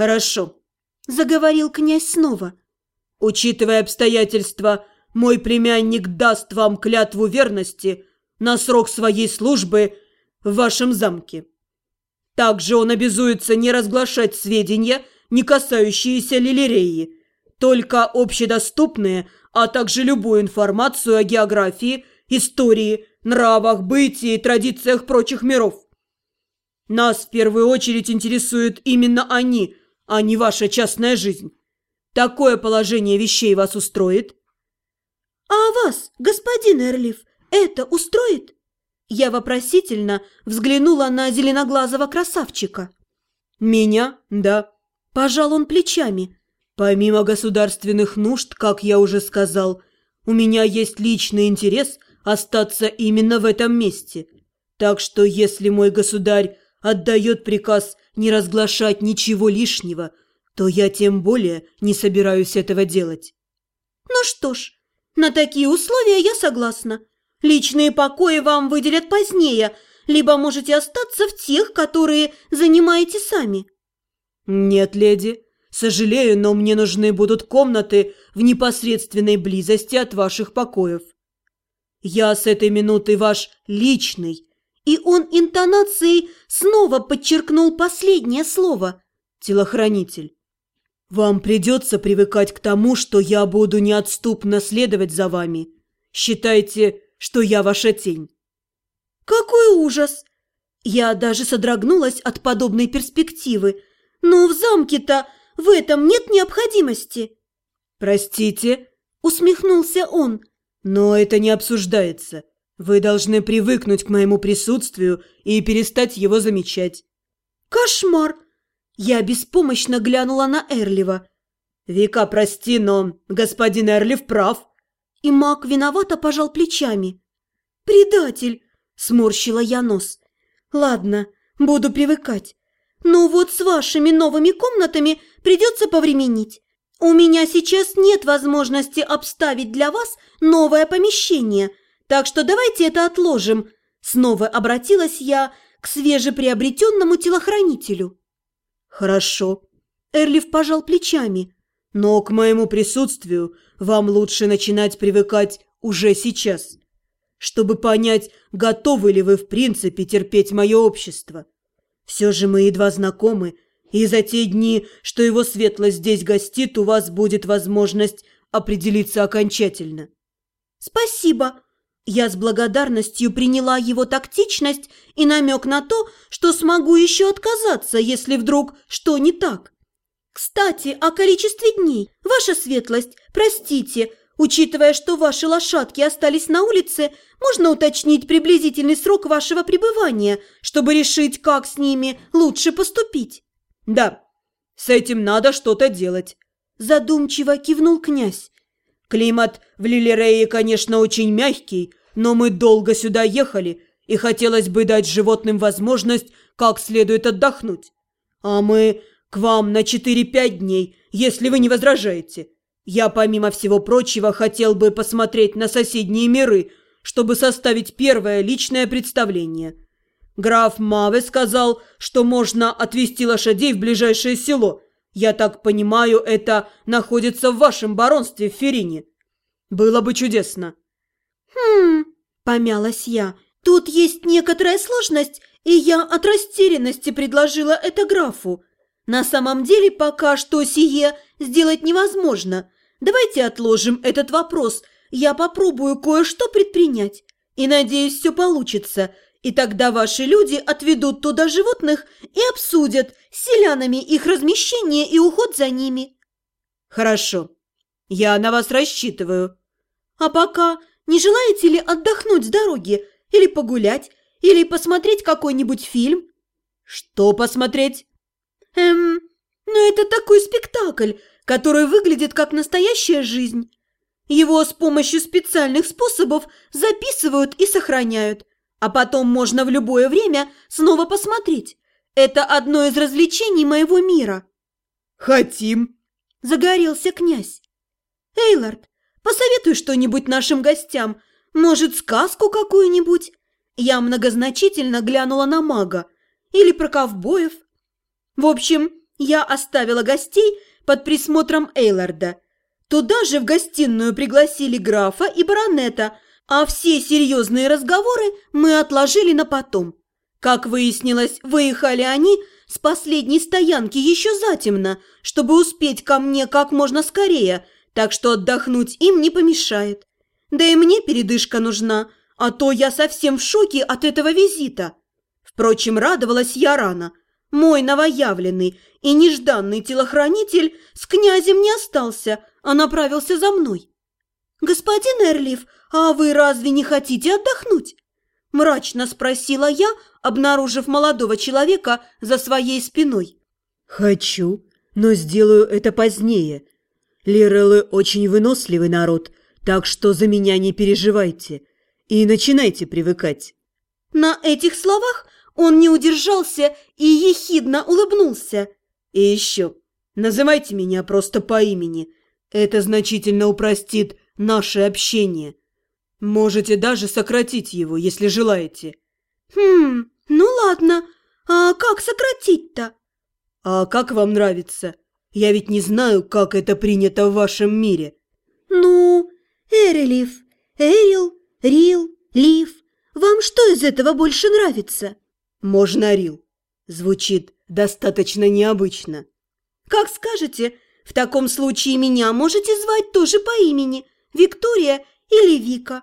Хорошо. Заговорил князь снова. Учитывая обстоятельства, мой племянник даст вам клятву верности на срок своей службы в вашем замке. Также он обязуется не разглашать сведения, не касающиеся Лилиреи, только общедоступные, а также любую информацию о географии, истории, нравах, бытии и традициях прочих миров. Нас в первую очередь интересуют именно они, а не ваша частная жизнь. Такое положение вещей вас устроит? А вас, господин Эрлиф, это устроит? Я вопросительно взглянула на зеленоглазого красавчика. Меня? Да. Пожал он плечами. Помимо государственных нужд, как я уже сказал, у меня есть личный интерес остаться именно в этом месте. Так что если мой государь отдает приказ не разглашать ничего лишнего, то я тем более не собираюсь этого делать. Ну что ж, на такие условия я согласна. Личные покои вам выделят позднее, либо можете остаться в тех, которые занимаете сами. Нет, леди, сожалею, но мне нужны будут комнаты в непосредственной близости от ваших покоев. Я с этой минуты ваш личный, и он интонацией снова подчеркнул последнее слово «телохранитель». «Вам придется привыкать к тому, что я буду неотступно следовать за вами. Считайте, что я ваша тень». «Какой ужас!» Я даже содрогнулась от подобной перспективы. «Но в замке-то в этом нет необходимости». «Простите», — усмехнулся он, — «но это не обсуждается. Вы должны привыкнуть к моему присутствию и перестать его замечать». «Кошмар!» Я беспомощно глянула на Эрлива. «Вика, прости, но господин Эрлив прав». И маг виновато пожал плечами. «Предатель!» – сморщила я нос. «Ладно, буду привыкать. Но вот с вашими новыми комнатами придется повременить. У меня сейчас нет возможности обставить для вас новое помещение, так что давайте это отложим. Снова обратилась я к свежеприобретенному телохранителю. Хорошо. Эрлиф пожал плечами. Но к моему присутствию вам лучше начинать привыкать уже сейчас, чтобы понять, готовы ли вы в принципе терпеть мое общество. Все же мы едва знакомы, и за те дни, что его светлость здесь гостит, у вас будет возможность определиться окончательно. «Спасибо!» Я с благодарностью приняла его тактичность и намек на то, что смогу еще отказаться, если вдруг что не так. «Кстати, о количестве дней. Ваша светлость, простите, учитывая, что ваши лошадки остались на улице, можно уточнить приблизительный срок вашего пребывания, чтобы решить, как с ними лучше поступить?» «Да, с этим надо что-то делать», – задумчиво кивнул князь. «Климат в Лилерее, конечно, очень мягкий, но мы долго сюда ехали, и хотелось бы дать животным возможность как следует отдохнуть. А мы к вам на 4-5 дней, если вы не возражаете. Я, помимо всего прочего, хотел бы посмотреть на соседние миры, чтобы составить первое личное представление». Граф Маве сказал, что можно отвезти лошадей в ближайшее село. Я так понимаю, это находится в вашем баронстве в Ферине. Было бы чудесно. Хм, помялась я. Тут есть некоторая сложность, и я от растерянности предложила это графу. На самом деле пока что сие сделать невозможно. Давайте отложим этот вопрос. Я попробую кое-что предпринять. И надеюсь, все получится. И тогда ваши люди отведут туда животных и обсудят с селянами их размещение и уход за ними. Хорошо. Я на вас рассчитываю. А пока не желаете ли отдохнуть с дороги или погулять, или посмотреть какой-нибудь фильм? Что посмотреть? Эм, ну это такой спектакль, который выглядит как настоящая жизнь. Его с помощью специальных способов записывают и сохраняют а потом можно в любое время снова посмотреть. Это одно из развлечений моего мира». «Хотим», – загорелся князь. «Эйлард, посоветуй что-нибудь нашим гостям. Может, сказку какую-нибудь?» Я многозначительно глянула на мага. «Или про ковбоев?» «В общем, Я оставила гостей под присмотром Эйларда. Туда же в гостиную пригласили графа и баронета, а все серьезные разговоры мы отложили на потом. Как выяснилось, выехали они с последней стоянки еще затемно, чтобы успеть ко мне как можно скорее, так что отдохнуть им не помешает. Да и мне передышка нужна, а то я совсем в шоке от этого визита. Впрочем, радовалась я рано. Мой новоявленный и нежданный телохранитель с князем не остался, а направился за мной. «Господин Эрлиф, а вы разве не хотите отдохнуть?» Мрачно спросила я, обнаружив молодого человека за своей спиной. «Хочу, но сделаю это позднее. Лиреллы очень выносливый народ, так что за меня не переживайте и начинайте привыкать». На этих словах он не удержался и ехидно улыбнулся. «И еще, называйте меня просто по имени. Это значительно упростит наше общение. Можете даже сократить его, если желаете». «Хм, ну ладно. А как сократить-то?» «А как вам нравится? Я ведь не знаю, как это принято в вашем мире». «Ну, Эрелиф, Эрил, Рил, Лив. Вам что из этого больше нравится?» «Можно Рил. Звучит достаточно необычно». «Как скажете. В таком случае меня можете звать тоже по имени. Виктория или Вика».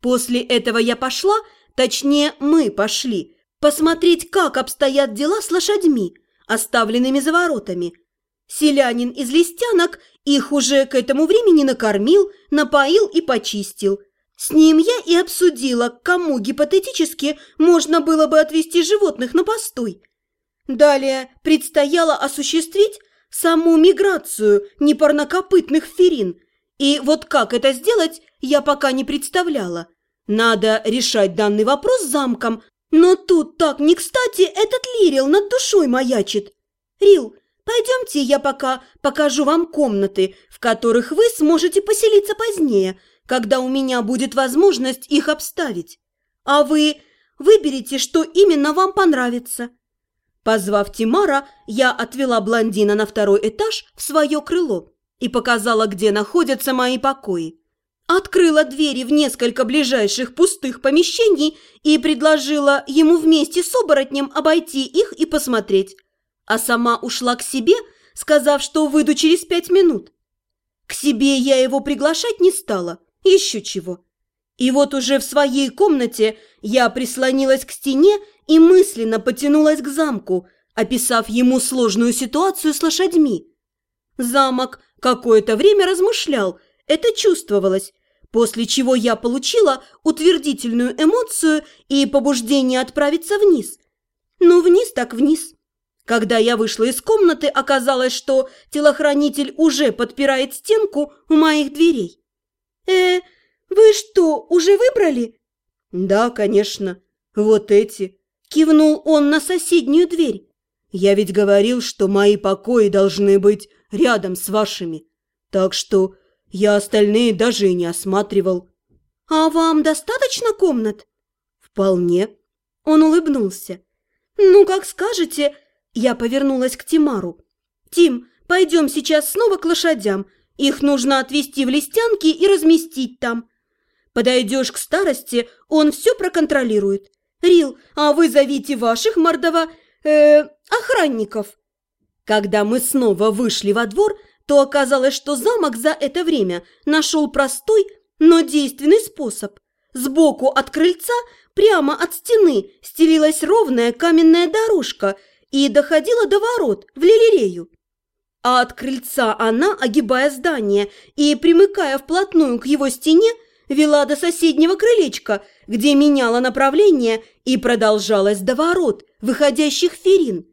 После этого я пошла, точнее, мы пошли, посмотреть, как обстоят дела с лошадьми, оставленными за воротами. Селянин из листянок их уже к этому времени накормил, напоил и почистил – с ним я и обсудила, кому гипотетически можно было бы отвезти животных на постой. Далее предстояло осуществить саму миграцию непарнокопытных ферин, и вот как это сделать, я пока не представляла. Надо решать данный вопрос замком, но тут так не кстати этот Лирил над душой маячит. Рил, пойдемте я пока покажу вам комнаты, в которых вы сможете поселиться позднее – когда у меня будет возможность их обставить. А вы выберите, что именно вам понравится». Позвав Тимара, я отвела блондина на второй этаж в свое крыло и показала, где находятся мои покои. Открыла двери в несколько ближайших пустых помещений и предложила ему вместе с оборотнем обойти их и посмотреть. А сама ушла к себе, сказав, что выйду через пять минут. К себе я его приглашать не стала – еще чего. И вот уже в своей комнате я прислонилась к стене и мысленно потянулась к замку, описав ему сложную ситуацию с лошадьми. Замок какое-то время размышлял, это чувствовалось, после чего я получила утвердительную эмоцию и побуждение отправиться вниз. Ну, вниз так вниз. Когда я вышла из комнаты, оказалось, что телохранитель уже подпирает стенку у моих дверей. «Э, вы что, уже выбрали?» «Да, конечно. Вот эти». Кивнул он на соседнюю дверь. «Я ведь говорил, что мои покои должны быть рядом с вашими. Так что я остальные даже и не осматривал». «А вам достаточно комнат?» «Вполне». Он улыбнулся. «Ну, как скажете». Я повернулась к Тимару. «Тим, пойдем сейчас снова к лошадям. Их нужно отвезти в листянки и разместить там. Подойдешь к старости, он все проконтролирует. Рил, а вы зовите ваших мордова... Э, охранников. Когда мы снова вышли во двор, то оказалось, что замок за это время нашел простой, но действенный способ. Сбоку от крыльца, прямо от стены, стелилась ровная каменная дорожка и доходила до ворот в лилерею а от крыльца она, огибая здание и примыкая вплотную к его стене, вела до соседнего крылечка, где меняла направление и продолжалась до ворот, выходящих в Ферин.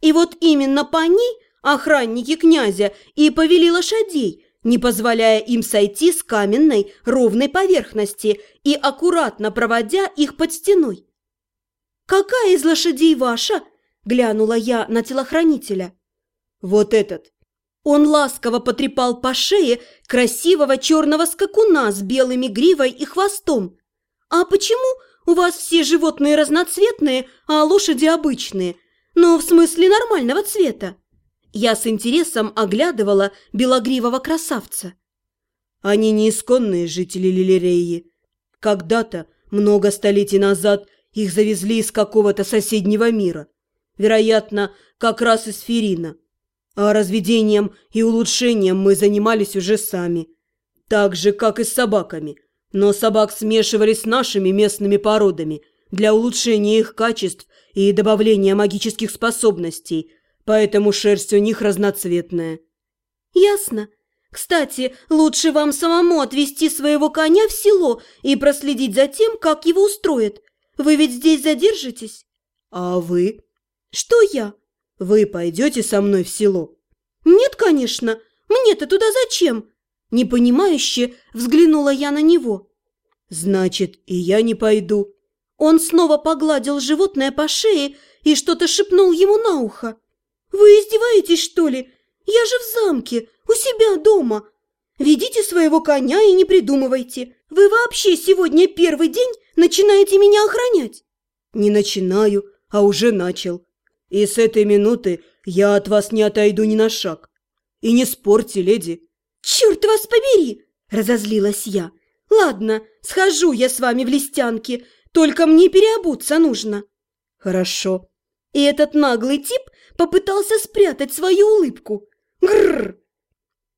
И вот именно по ней охранники князя и повели лошадей, не позволяя им сойти с каменной ровной поверхности и аккуратно проводя их под стеной. «Какая из лошадей ваша?» – глянула я на телохранителя. Вот этот. Он ласково потрепал по шее красивого черного скакуна с белыми гривой и хвостом. «А почему у вас все животные разноцветные, а лошади обычные? Ну, в смысле нормального цвета?» Я с интересом оглядывала белогривого красавца. Они не исконные жители Лилиреи. Когда-то, много столетий назад, их завезли из какого-то соседнего мира. Вероятно, как раз из Ферина. А разведением и улучшением мы занимались уже сами. Так же, как и с собаками. Но собак смешивали с нашими местными породами для улучшения их качеств и добавления магических способностей, поэтому шерсть у них разноцветная. «Ясно. Кстати, лучше вам самому отвезти своего коня в село и проследить за тем, как его устроят. Вы ведь здесь задержитесь?» «А вы?» «Что я?» «Вы пойдете со мной в село?» «Нет, конечно. Мне-то туда зачем?» Непонимающе взглянула я на него. «Значит, и я не пойду». Он снова погладил животное по шее и что-то шепнул ему на ухо. «Вы издеваетесь, что ли? Я же в замке, у себя дома. Ведите своего коня и не придумывайте. Вы вообще сегодня первый день начинаете меня охранять?» «Не начинаю, а уже начал. И с этой минуты я от вас не отойду ни на шаг. И не спорьте, леди». «Черт вас побери!» – разозлилась я. «Ладно, схожу я с вами в листянки, только мне переобуться нужно». «Хорошо». И этот наглый тип попытался спрятать свою улыбку. Грррр!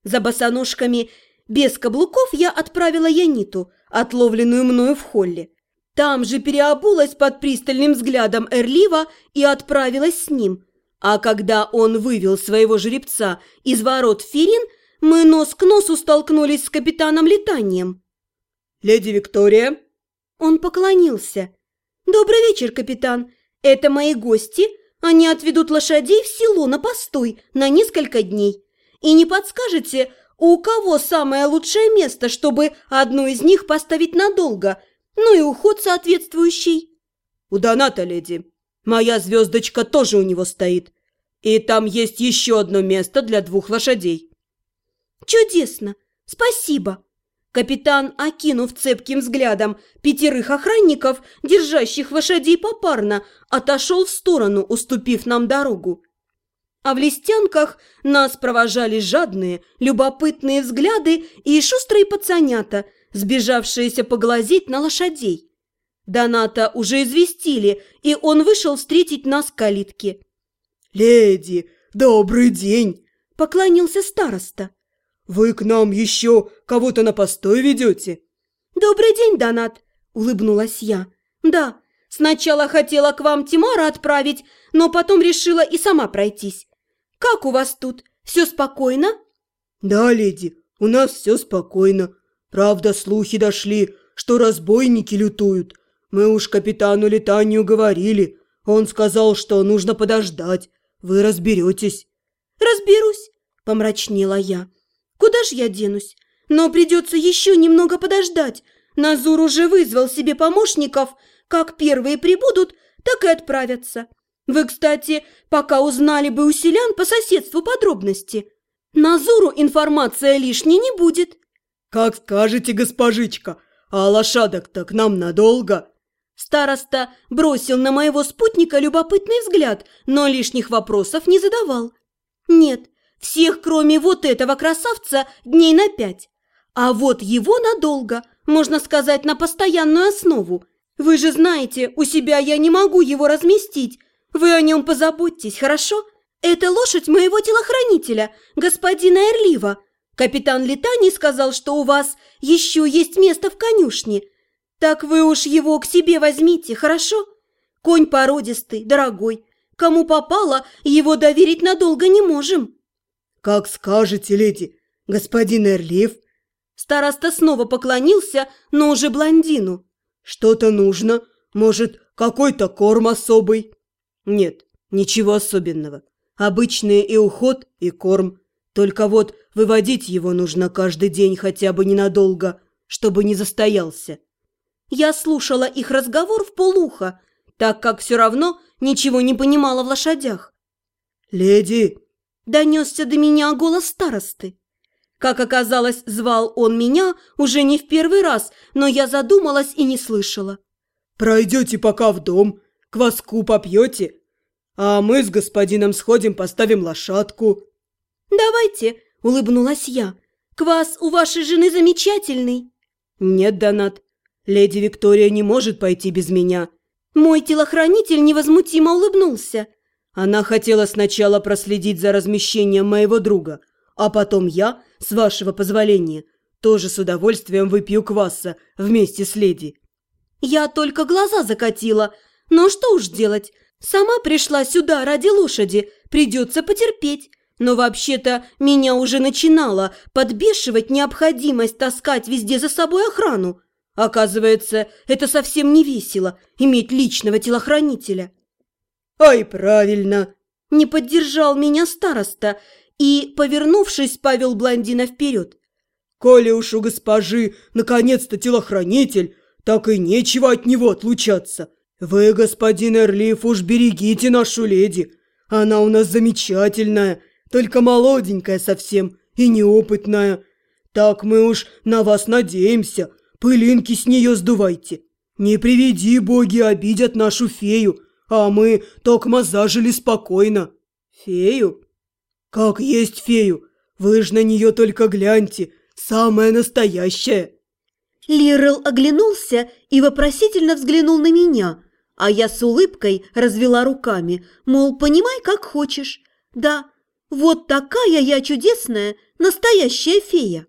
За босоножками без каблуков я отправила Яниту, отловленную мною в холле. Там же переобулась под пристальным взглядом Эрлива и отправилась с ним. А когда он вывел своего жеребца из ворот Ферин, мы нос к носу столкнулись с капитаном Летанием. «Леди Виктория?» Он поклонился. «Добрый вечер, капитан. Это мои гости. Они отведут лошадей в село на постой на несколько дней. И не подскажете, у кого самое лучшее место, чтобы одну из них поставить надолго, ну и уход соответствующий?» «У Доната, леди. Моя звездочка тоже у него стоит. И там есть еще одно место для двух лошадей». «Чудесно! Спасибо!» Капитан, окинув цепким взглядом пятерых охранников, держащих лошадей попарно, отошел в сторону, уступив нам дорогу. А в листянках нас провожали жадные, любопытные взгляды и шустрые пацанята, сбежавшиеся поглазеть на лошадей. Доната уже известили, и он вышел встретить нас к калитке. «Леди, добрый день!» – поклонился староста. «Вы к нам еще кого-то на постой ведете?» «Добрый день, Донат!» – улыбнулась я. «Да, сначала хотела к вам Тимара отправить, но потом решила и сама пройтись. Как у вас тут? Все спокойно?» «Да, леди, у нас все спокойно. Правда, слухи дошли, что разбойники лютуют. Мы уж капитану Летанию говорили. Он сказал, что нужно подождать. Вы разберетесь». «Разберусь», – помрачнела я. Куда ж я денусь? Но придется еще немного подождать. Назур уже вызвал себе помощников. Как первые прибудут, так и отправятся. Вы, кстати, пока узнали бы у селян по соседству подробности. Назуру информация лишней не будет. Как скажете, госпожичка, а лошадок-то к нам надолго? Староста бросил на моего спутника любопытный взгляд, но лишних вопросов не задавал. Нет, всех, кроме вот этого красавца, дней на пять. А вот его надолго, можно сказать, на постоянную основу. Вы же знаете, у себя я не могу его разместить. Вы о нем позаботьтесь, хорошо? Это лошадь моего телохранителя, господина Эрлива. Капитан Летани сказал, что у вас еще есть место в конюшне. Так вы уж его к себе возьмите, хорошо? Конь породистый, дорогой. Кому попало, его доверить надолго не можем. «Как скажете, леди, господин Эрлиф!» Староста снова поклонился, но уже блондину. «Что-то нужно? Может, какой-то корм особый?» «Нет, ничего особенного. Обычный и уход, и корм. Только вот выводить его нужно каждый день хотя бы ненадолго, чтобы не застоялся». Я слушала их разговор в полуха, так как все равно ничего не понимала в лошадях. «Леди, Донесся до меня голос старосты. Как оказалось, звал он меня уже не в первый раз, но я задумалась и не слышала. «Пройдете пока в дом, кваску попьете, А мы с господином сходим, поставим лошадку». «Давайте», – улыбнулась я. «Квас у вашей жены замечательный». «Нет, Донат, леди Виктория не может пойти без меня». Мой телохранитель невозмутимо улыбнулся. Она хотела сначала проследить за размещением моего друга, а потом я, с вашего позволения, тоже с удовольствием выпью кваса вместе с леди. Я только глаза закатила. Но что уж делать, Сама пришла сюда ради лошади, придется потерпеть. Но вообще-то меня уже начинала подбешивать необходимость таскать везде за собой охрану. Оказывается, это совсем не весело – иметь личного телохранителя. «Ай, правильно!» – не поддержал меня староста и, повернувшись, повел блондина вперед. «Коли уж у госпожи наконец-то телохранитель, так и нечего от него отлучаться. «Вы, господин Эрлиф, уж берегите нашу леди. Она у нас замечательная, только молоденькая совсем и неопытная. Так мы уж на вас надеемся, пылинки с нее сдувайте. Не приведи боги обидят нашу фею, а мы токмо зажили спокойно». «Фею?» «Как есть фею, вы ж на нее только гляньте, самая настоящая». Лирел оглянулся и вопросительно взглянул на меня, а я с улыбкой развела руками, мол, понимай, как хочешь. Да, вот такая я чудесная, настоящая фея.